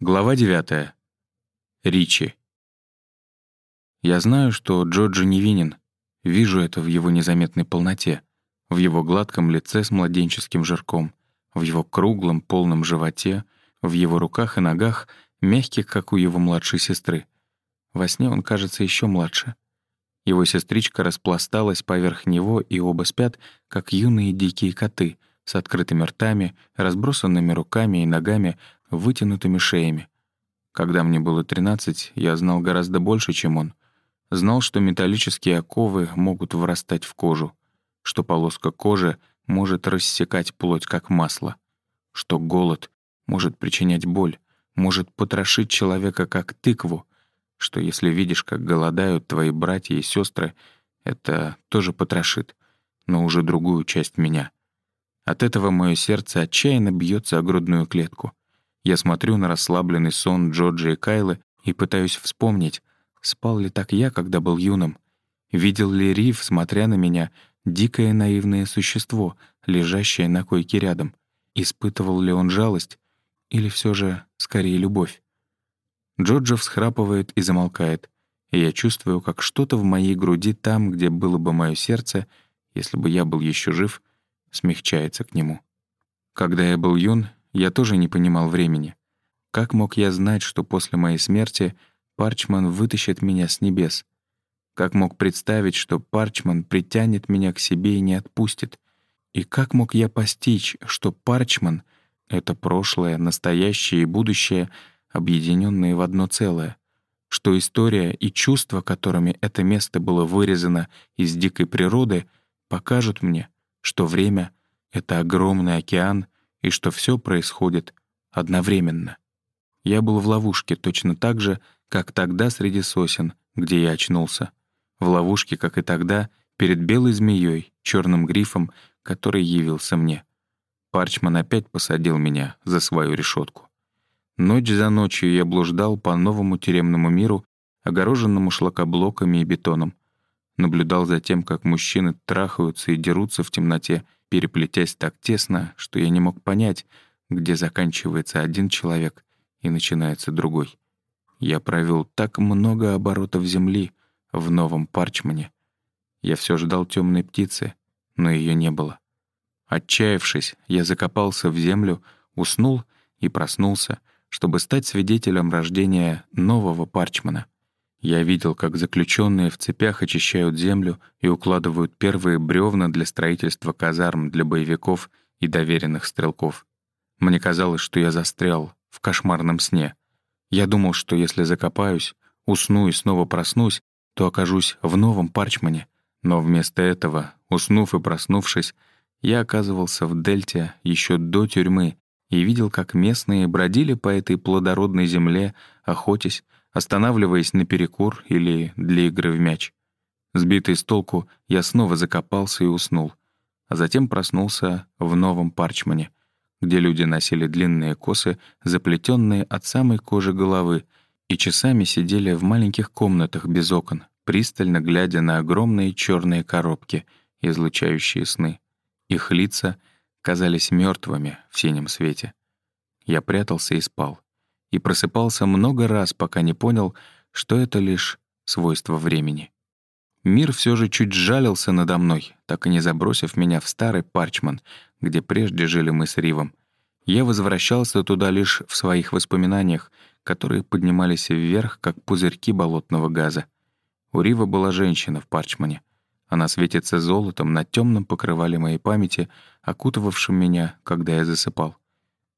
Глава 9. Ричи. Я знаю, что Джорджи невинен. Вижу это в его незаметной полноте, в его гладком лице с младенческим жирком, в его круглом полном животе, в его руках и ногах, мягких, как у его младшей сестры. Во сне он кажется еще младше. Его сестричка распласталась поверх него, и оба спят, как юные дикие коты, с открытыми ртами, разбросанными руками и ногами, вытянутыми шеями. Когда мне было 13, я знал гораздо больше, чем он. Знал, что металлические оковы могут врастать в кожу, что полоска кожи может рассекать плоть как масло, что голод может причинять боль, может потрошить человека как тыкву, что если видишь, как голодают твои братья и сестры, это тоже потрошит, но уже другую часть меня. От этого мое сердце отчаянно бьется о грудную клетку — я смотрю на расслабленный сон Джорджа и Кайлы и пытаюсь вспомнить, спал ли так я, когда был юным. Видел ли Рив, смотря на меня, дикое наивное существо, лежащее на койке рядом? Испытывал ли он жалость? Или все же, скорее, любовь? Джорджа всхрапывает и замолкает, и я чувствую, как что-то в моей груди там, где было бы мое сердце, если бы я был еще жив, смягчается к нему. Когда я был юн, я тоже не понимал времени. Как мог я знать, что после моей смерти Парчман вытащит меня с небес? Как мог представить, что Парчман притянет меня к себе и не отпустит? И как мог я постичь, что Парчман — это прошлое, настоящее и будущее, объединенные в одно целое? Что история и чувства, которыми это место было вырезано из дикой природы, покажут мне, что время — это огромный океан, и что все происходит одновременно. Я был в ловушке точно так же, как тогда среди сосен, где я очнулся. В ловушке, как и тогда, перед белой змеей, черным грифом, который явился мне. Парчман опять посадил меня за свою решетку. Ночь за ночью я блуждал по новому тюремному миру, огороженному шлакоблоками и бетоном. Наблюдал за тем, как мужчины трахаются и дерутся в темноте, переплетясь так тесно, что я не мог понять, где заканчивается один человек и начинается другой. Я провел так много оборотов земли в новом Парчмане. Я все ждал темной птицы, но ее не было. Отчаявшись, я закопался в землю, уснул и проснулся, чтобы стать свидетелем рождения нового Парчмана. Я видел, как заключенные в цепях очищают землю и укладывают первые бревна для строительства казарм для боевиков и доверенных стрелков. Мне казалось, что я застрял в кошмарном сне. Я думал, что если закопаюсь, усну и снова проснусь, то окажусь в новом Парчмане. Но вместо этого, уснув и проснувшись, я оказывался в Дельте еще до тюрьмы и видел, как местные бродили по этой плодородной земле, охотясь, останавливаясь на перекур или для игры в мяч. Сбитый с толку, я снова закопался и уснул, а затем проснулся в новом Парчмане, где люди носили длинные косы, заплетенные от самой кожи головы, и часами сидели в маленьких комнатах без окон, пристально глядя на огромные черные коробки, излучающие сны. Их лица казались мертвыми в синем свете. Я прятался и спал и просыпался много раз, пока не понял, что это лишь свойство времени. Мир все же чуть жалился надо мной, так и не забросив меня в старый Парчман, где прежде жили мы с Ривом. Я возвращался туда лишь в своих воспоминаниях, которые поднимались вверх, как пузырьки болотного газа. У Рива была женщина в Парчмане. Она светится золотом на темном покрывале моей памяти, окутывавшем меня, когда я засыпал.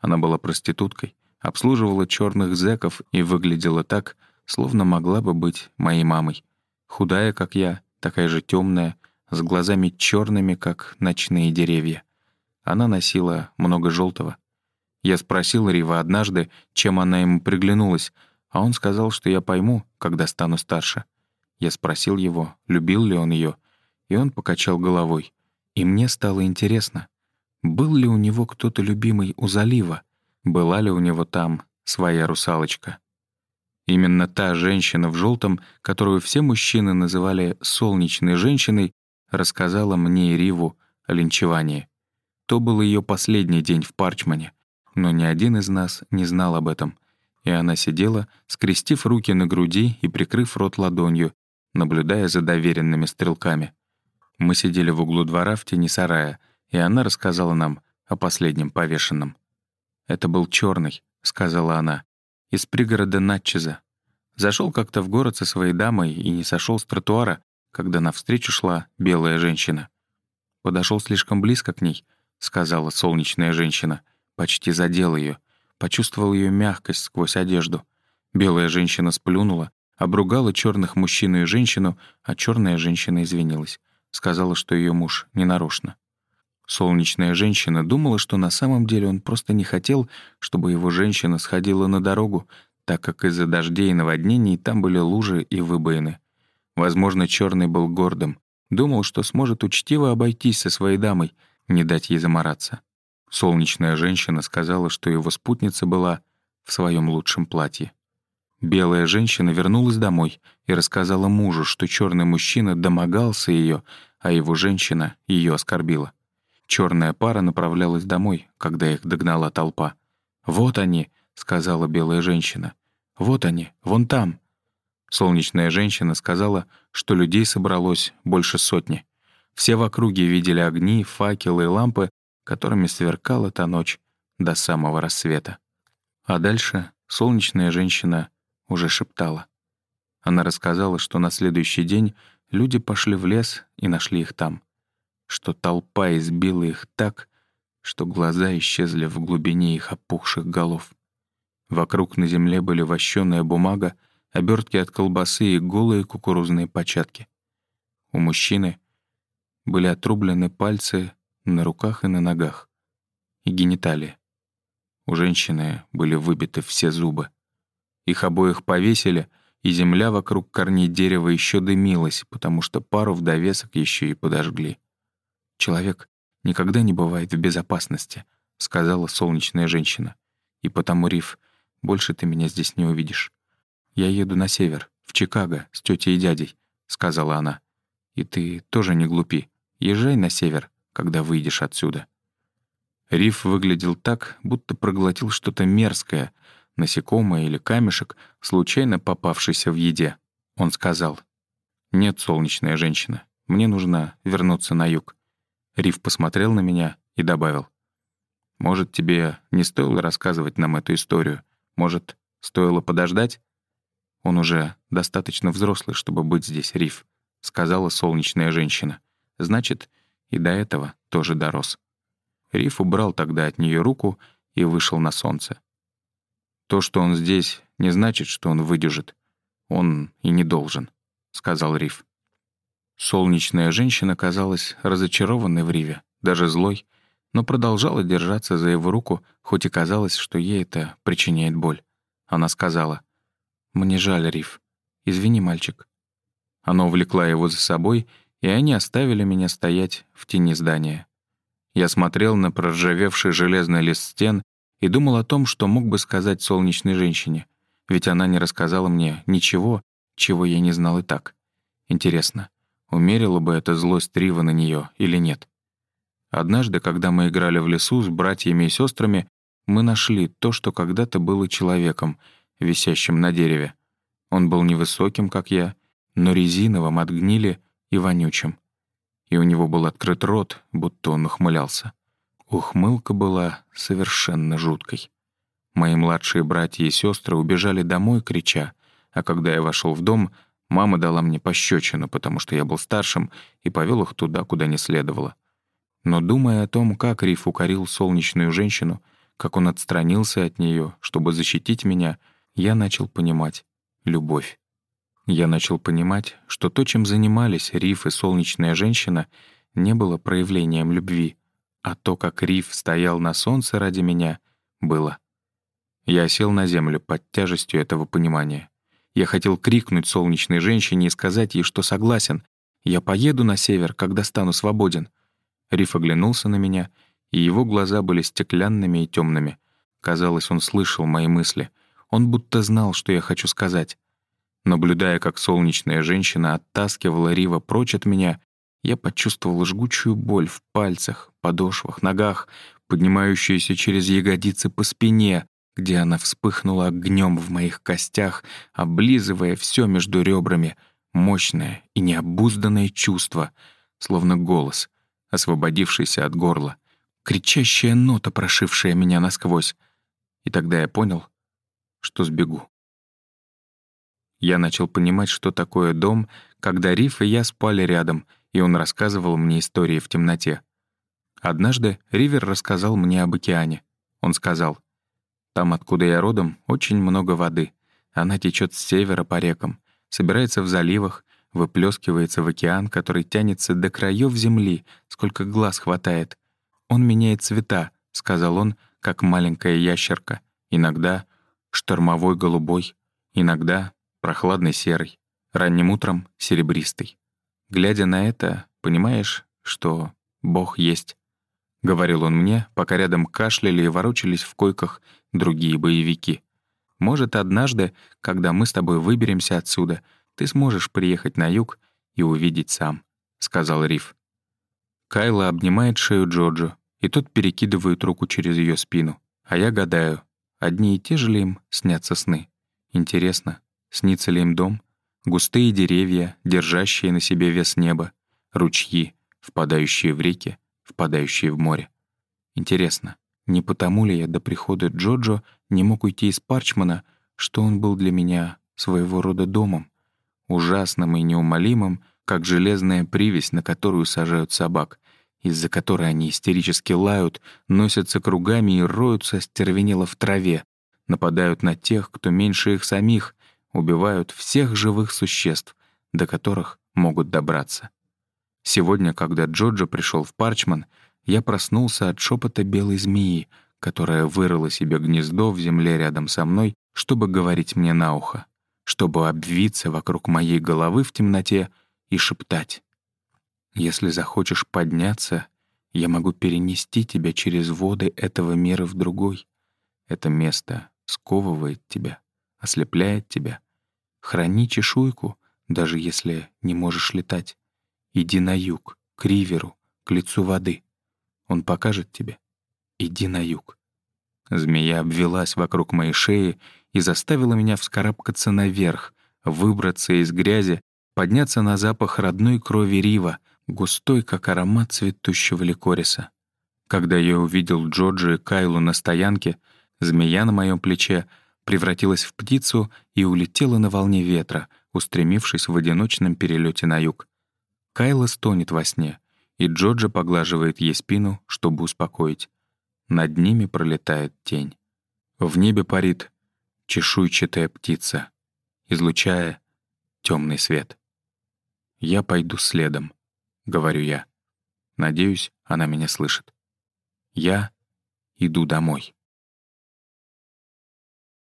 Она была проституткой, обслуживала черных зэков и выглядела так, словно могла бы быть моей мамой. Худая, как я, такая же темная, с глазами черными, как ночные деревья. Она носила много желтого. Я спросил Рива однажды, чем она ему приглянулась, а он сказал, что я пойму, когда стану старше. Я спросил его, любил ли он ее, и он покачал головой. И мне стало интересно, был ли у него кто-то любимый у залива, была ли у него там своя русалочка. Именно та женщина в желтом, которую все мужчины называли «солнечной женщиной», рассказала мне и Риву о линчевании. То был ее последний день в Парчмане, но ни один из нас не знал об этом. и она сидела, скрестив руки на груди и прикрыв рот ладонью, наблюдая за доверенными стрелками. Мы сидели в углу двора в тени сарая, и она рассказала нам о последнем повешенном. «Это был черный, сказала она, — «из пригорода Натчеза. Зашел как-то в город со своей дамой и не сошел с тротуара, когда навстречу шла белая женщина. Подошел слишком близко к ней, сказала солнечная женщина, почти задел ее, почувствовал ее мягкость сквозь одежду. Белая женщина сплюнула, обругала черных мужчину и женщину, а черная женщина извинилась. Сказала, что ее муж ненарочно. Солнечная женщина думала, что на самом деле он просто не хотел, чтобы его женщина сходила на дорогу, так как из-за дождей и наводнений там были лужи и выбоины. Возможно, черный был гордым. Думал, что сможет учтиво обойтись со своей дамой, не дать ей замораться. Солнечная женщина сказала, что его спутница была в своем лучшем платье. Белая женщина вернулась домой и рассказала мужу, что черный мужчина домогался ее, а его женщина ее оскорбила. Черная пара направлялась домой, когда их догнала толпа. «Вот они», — сказала белая женщина. «Вот они, вон там». Солнечная женщина сказала, что людей собралось больше сотни. Все в округе видели огни, факелы и лампы, которыми сверкала та ночь до самого рассвета. А дальше солнечная женщина уже шептала. Она рассказала, что на следующий день люди пошли в лес и нашли их там, что толпа избила их так, что глаза исчезли в глубине их опухших голов. Вокруг на земле были вощеная бумага, обертки от колбасы и голые кукурузные початки. У мужчины были отрублены пальцы на руках и на ногах, и гениталии. У женщины были выбиты все зубы. Их обоих повесили, и земля вокруг корней дерева еще дымилась, потому что пару в довесок еще и подожгли. «Человек никогда не бывает в безопасности», — сказала солнечная женщина. «И потому, Риф, больше ты меня здесь не увидишь. Я еду на север, в Чикаго, с тетей и дядей», — сказала она. «И ты тоже не глупи. Езжай на север, когда выйдешь отсюда». Риф выглядел так, будто проглотил что-то мерзкое, насекомое или камешек, случайно попавшийся в еде. Он сказал, «Нет, солнечная женщина, мне нужно вернуться на юг». Риф посмотрел на меня и добавил, «Может, тебе не стоило рассказывать нам эту историю? Может, стоило подождать?» «Он уже достаточно взрослый, чтобы быть здесь, Риф», — сказала солнечная женщина. «Значит, и до этого тоже дорос». Риф убрал тогда от нее руку и вышел на солнце. То, что он здесь, не значит, что он выдержит. Он и не должен», — сказал Риф. Солнечная женщина казалась разочарованной в Риве, даже злой, но продолжала держаться за его руку, хоть и казалось, что ей это причиняет боль. Она сказала, «Мне жаль, Риф. Извини, мальчик». Она увлекла его за собой, и они оставили меня стоять в тени здания. Я смотрел на проржавевший железный лист стен и думал о том, что мог бы сказать солнечной женщине, ведь она не рассказала мне ничего, чего я не знал и так. Интересно, умерила бы эта злость Рива на нее или нет? Однажды, когда мы играли в лесу с братьями и сестрами, мы нашли то, что когда-то было человеком, висящим на дереве. Он был невысоким, как я, но резиновым от гнили и вонючим. И у него был открыт рот, будто он ухмылялся. Ухмылка была совершенно жуткой. Мои младшие братья и сестры убежали домой, крича, а когда я вошел в дом, мама дала мне пощечину, потому что я был старшим, и повел их туда, куда не следовало. Но думая о том, как Риф укорил солнечную женщину, как он отстранился от нее, чтобы защитить меня, я начал понимать любовь. Я начал понимать, что то, чем занимались Риф и солнечная женщина, не было проявлением любви, а то, как Риф стоял на солнце ради меня, было. Я сел на землю под тяжестью этого понимания. Я хотел крикнуть солнечной женщине и сказать ей, что согласен. Я поеду на север, когда стану свободен. Риф оглянулся на меня, и его глаза были стеклянными и темными. Казалось, он слышал мои мысли. Он будто знал, что я хочу сказать. Наблюдая, как солнечная женщина оттаскивала Рива прочь от меня, я почувствовал жгучую боль в пальцах, подошвах, ногах, поднимающуюся через ягодицы по спине, где она вспыхнула огнем в моих костях, облизывая все между ребрами, мощное и необузданное чувство, словно голос, освободившийся от горла, кричащая нота, прошившая меня насквозь. И тогда я понял, что сбегу. Я начал понимать, что такое дом, когда Риф и я спали рядом, и он рассказывал мне истории в темноте. Однажды Ривер рассказал мне об океане. Он сказал, «Там, откуда я родом, очень много воды. Она течет с севера по рекам, собирается в заливах, выплескивается в океан, который тянется до краев земли, сколько глаз хватает. Он меняет цвета», — сказал он, как маленькая ящерка. Иногда штормовой голубой, иногда прохладный серый, ранним утром серебристый. Глядя на это, понимаешь, что Бог есть. — говорил он мне, пока рядом кашляли и ворочались в койках другие боевики. «Может, однажды, когда мы с тобой выберемся отсюда, ты сможешь приехать на юг и увидеть сам», — сказал Риф. Кайла обнимает шею Джоджо, и тот перекидывает руку через ее спину. А я гадаю, одни и те же ли им снятся сны? Интересно, снится ли им дом? Густые деревья, держащие на себе вес неба, ручьи, впадающие в реки, впадающие в море. Интересно, не потому ли я до прихода Джоджо не мог уйти из Парчмана, что он был для меня своего рода домом, ужасным и неумолимым, как железная привязь, на которую сажают собак, из-за которой они истерически лают, носятся кругами и роются стервенело в траве, нападают на тех, кто меньше их самих, убивают всех живых существ, до которых могут добраться. Сегодня, когда Джоджо пришел в Парчман, я проснулся от шепота белой змеи, которая вырыла себе гнездо в земле рядом со мной, чтобы говорить мне на ухо, чтобы обвиться вокруг моей головы в темноте и шептать. «Если захочешь подняться, я могу перенести тебя через воды этого мира в другой. Это место сковывает тебя, ослепляет тебя. Храни чешуйку, даже если не можешь летать. Иди на юг, к риверу, к лицу воды. Он покажет тебе. Иди на юг. Змея обвелась вокруг моей шеи и заставила меня вскарабкаться наверх, выбраться из грязи, подняться на запах родной крови Рива, густой, как аромат цветущего ликориса. Когда я увидел Джорджи и Кайлу на стоянке, змея на моем плече превратилась в птицу и улетела на волне ветра, устремившись в одиночном перелете на юг. Кайла стонет во сне, и Джоджа поглаживает ей спину, чтобы успокоить. Над ними пролетает тень. В небе парит чешуйчатая птица, излучая темный свет. «Я пойду следом», — говорю я. Надеюсь, она меня слышит. Я иду домой.